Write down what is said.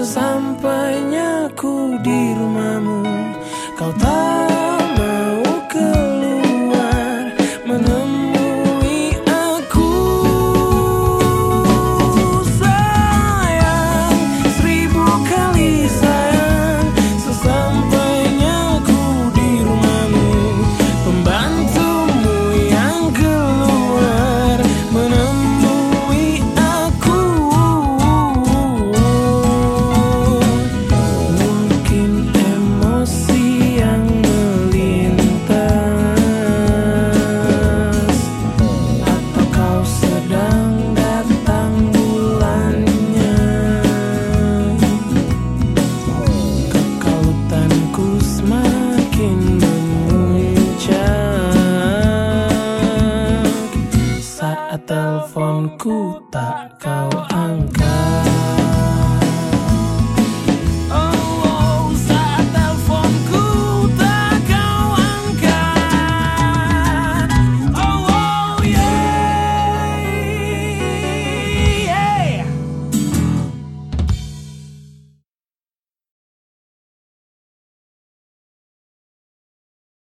Sesampainya ku di rumahmu. Kau tak Teleponku tak kau